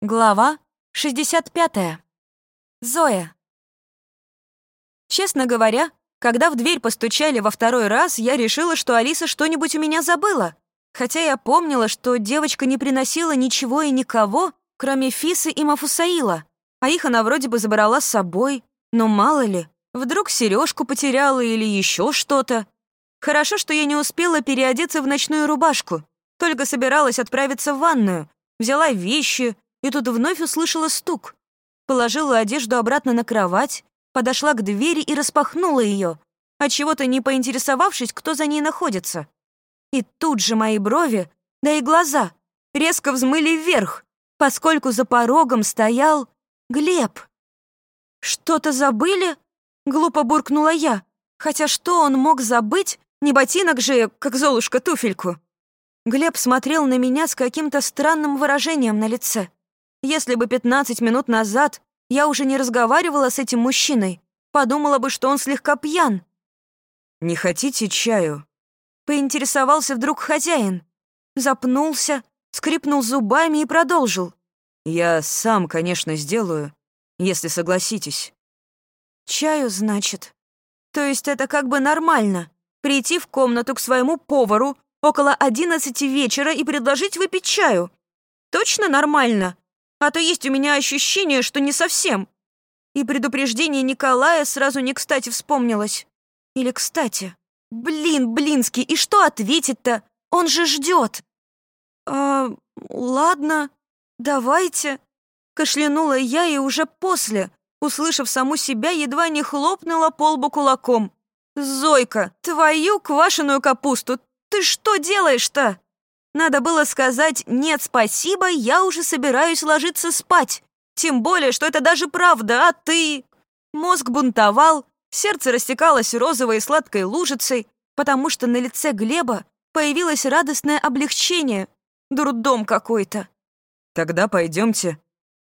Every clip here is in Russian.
Глава 65. Зоя. Честно говоря, когда в дверь постучали во второй раз, я решила, что Алиса что-нибудь у меня забыла. Хотя я помнила, что девочка не приносила ничего и никого, кроме Фисы и Мафусаила. А их она вроде бы забрала с собой. Но мало ли, вдруг сережку потеряла или еще что-то. Хорошо, что я не успела переодеться в ночную рубашку. Только собиралась отправиться в ванную. Взяла вещи, и тут вновь услышала стук. Положила одежду обратно на кровать, подошла к двери и распахнула ее, отчего-то не поинтересовавшись, кто за ней находится. И тут же мои брови, да и глаза, резко взмыли вверх, поскольку за порогом стоял Глеб. «Что-то забыли?» — глупо буркнула я. Хотя что он мог забыть? Не ботинок же, как Золушка туфельку. Глеб смотрел на меня с каким-то странным выражением на лице. Если бы 15 минут назад я уже не разговаривала с этим мужчиной, подумала бы, что он слегка пьян. «Не хотите чаю?» Поинтересовался вдруг хозяин. Запнулся, скрипнул зубами и продолжил. «Я сам, конечно, сделаю, если согласитесь». «Чаю, значит? То есть это как бы нормально? Прийти в комнату к своему повару около одиннадцати вечера и предложить выпить чаю? Точно нормально? А то есть у меня ощущение, что не совсем. И предупреждение Николая сразу не кстати вспомнилось. Или кстати. Блин, Блинский, и что ответить-то? Он же ждет. А, ладно, давайте. Кашлянула я и уже после, услышав саму себя, едва не хлопнула полбу кулаком. «Зойка, твою квашеную капусту, ты что делаешь-то?» Надо было сказать «нет, спасибо, я уже собираюсь ложиться спать». Тем более, что это даже правда, а ты...» Мозг бунтовал, сердце растекалось розовой и сладкой лужицей, потому что на лице Глеба появилось радостное облегчение. Дурдом какой-то. «Тогда пойдемте».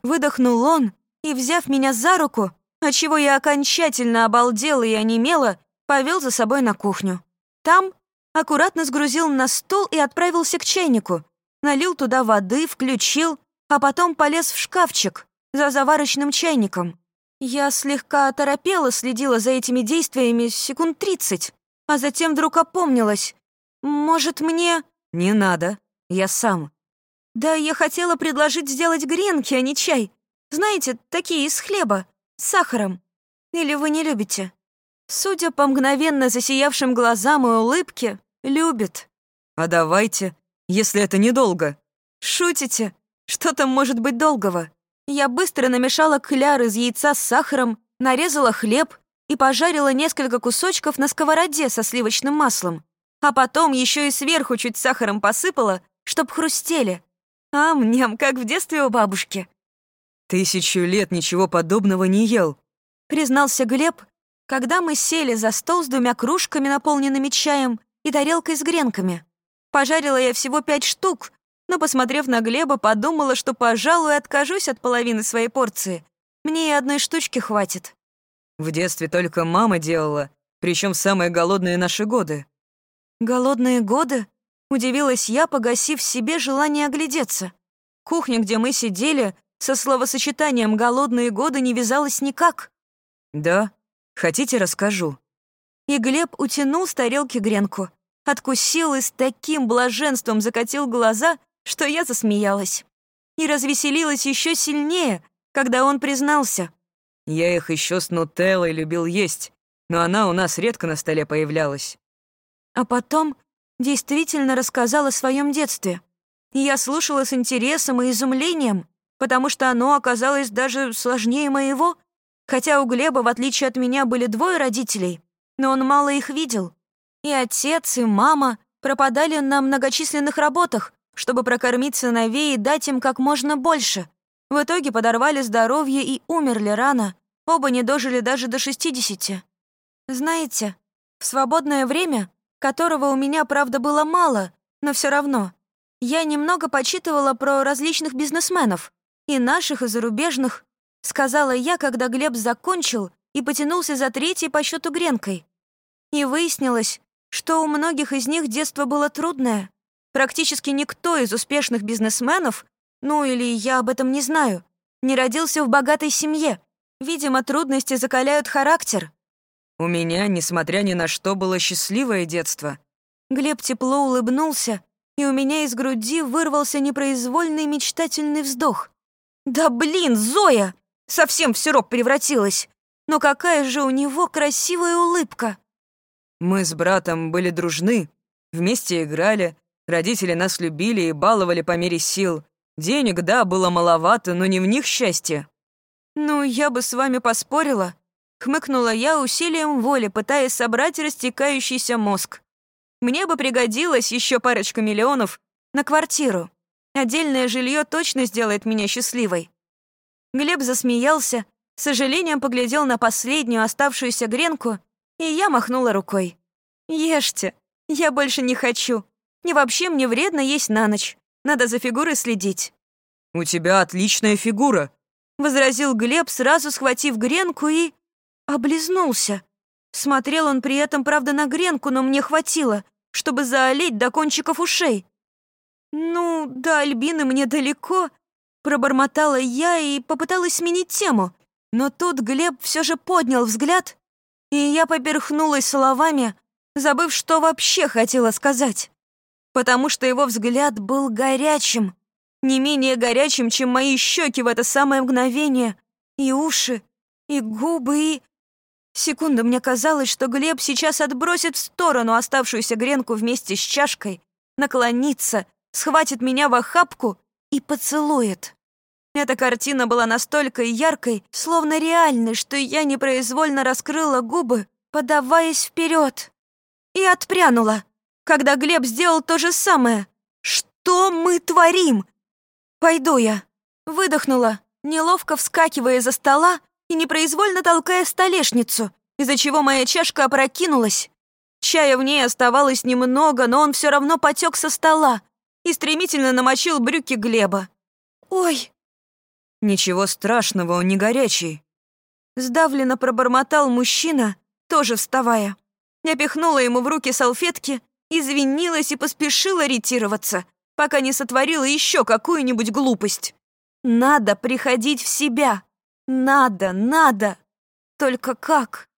Выдохнул он и, взяв меня за руку, отчего я окончательно обалдела и онемела, повел за собой на кухню. Там аккуратно сгрузил на стол и отправился к чайнику. Налил туда воды, включил, а потом полез в шкафчик за заварочным чайником. Я слегка оторопела, следила за этими действиями секунд тридцать, а затем вдруг опомнилась. «Может, мне...» «Не надо, я сам». «Да я хотела предложить сделать гренки, а не чай. Знаете, такие из хлеба, с сахаром. Или вы не любите?» Судя по мгновенно засиявшим глазам и улыбке, любит. А давайте, если это недолго. Шутите? Что там может быть долгого? Я быстро намешала кляр из яйца с сахаром, нарезала хлеб и пожарила несколько кусочков на сковороде со сливочным маслом. А потом еще и сверху чуть сахаром посыпала, чтоб хрустели. Ам-ням, как в детстве у бабушки. «Тысячу лет ничего подобного не ел», — признался Глеб, когда мы сели за стол с двумя кружками, наполненными чаем, и тарелкой с гренками. Пожарила я всего пять штук, но, посмотрев на Глеба, подумала, что, пожалуй, откажусь от половины своей порции. Мне и одной штучки хватит. В детстве только мама делала, причем самые голодные наши годы. Голодные годы? Удивилась я, погасив себе желание оглядеться. Кухня, где мы сидели, со словосочетанием «голодные годы» не вязалась никак. Да, Хотите, расскажу?» И Глеб утянул с тарелки гренку, откусил и с таким блаженством закатил глаза, что я засмеялась. И развеселилась еще сильнее, когда он признался. «Я их еще с нутеллой любил есть, но она у нас редко на столе появлялась». А потом действительно рассказал о своем детстве. И я слушала с интересом и изумлением, потому что оно оказалось даже сложнее моего — Хотя у Глеба, в отличие от меня, были двое родителей, но он мало их видел. И отец, и мама пропадали на многочисленных работах, чтобы прокормить сыновей и дать им как можно больше. В итоге подорвали здоровье и умерли рано. Оба не дожили даже до 60. Знаете, в свободное время, которого у меня, правда, было мало, но все равно, я немного почитывала про различных бизнесменов, и наших, и зарубежных, — сказала я, когда Глеб закончил и потянулся за третьей по счету гренкой. И выяснилось, что у многих из них детство было трудное. Практически никто из успешных бизнесменов Ну или я об этом не знаю. Не родился в богатой семье. Видимо, трудности закаляют характер. У меня, несмотря ни на что, было счастливое детство. Глеб тепло улыбнулся, и у меня из груди вырвался непроизвольный мечтательный вздох. «Да блин, Зоя! Совсем в сироп превратилась! Но какая же у него красивая улыбка!» Мы с братом были дружны, вместе играли, родители нас любили и баловали по мере сил. Денег, да, было маловато, но не в них счастье. «Ну, я бы с вами поспорила», — хмыкнула я усилием воли, пытаясь собрать растекающийся мозг. «Мне бы пригодилось еще парочка миллионов на квартиру. Отдельное жилье точно сделает меня счастливой». Глеб засмеялся, с сожалением поглядел на последнюю оставшуюся гренку, и я махнула рукой. «Ешьте, я больше не хочу. И вообще мне вредно есть на ночь. Надо за фигурой следить». «У тебя отличная фигура», — возразил Глеб, сразу схватив гренку и... облизнулся. Смотрел он при этом, правда, на гренку, но мне хватило, чтобы заолеть до кончиков ушей. «Ну, до Альбины мне далеко», — пробормотала я и попыталась сменить тему. Но тут Глеб все же поднял взгляд, и я поперхнулась словами, забыв, что вообще хотела сказать потому что его взгляд был горячим, не менее горячим, чем мои щеки в это самое мгновение, и уши, и губы, и... Секунду мне казалось, что Глеб сейчас отбросит в сторону оставшуюся гренку вместе с чашкой, наклонится, схватит меня в охапку и поцелует. Эта картина была настолько яркой, словно реальной, что я непроизвольно раскрыла губы, подаваясь вперед, и отпрянула когда Глеб сделал то же самое. Что мы творим? Пойду я. Выдохнула, неловко вскакивая из-за стола и непроизвольно толкая столешницу, из-за чего моя чашка опрокинулась. Чая в ней оставалось немного, но он все равно потек со стола и стремительно намочил брюки Глеба. «Ой!» «Ничего страшного, он не горячий», — сдавленно пробормотал мужчина, тоже вставая. Я пихнула ему в руки салфетки извинилась и поспешила ретироваться, пока не сотворила еще какую-нибудь глупость. Надо приходить в себя. Надо, надо. Только как?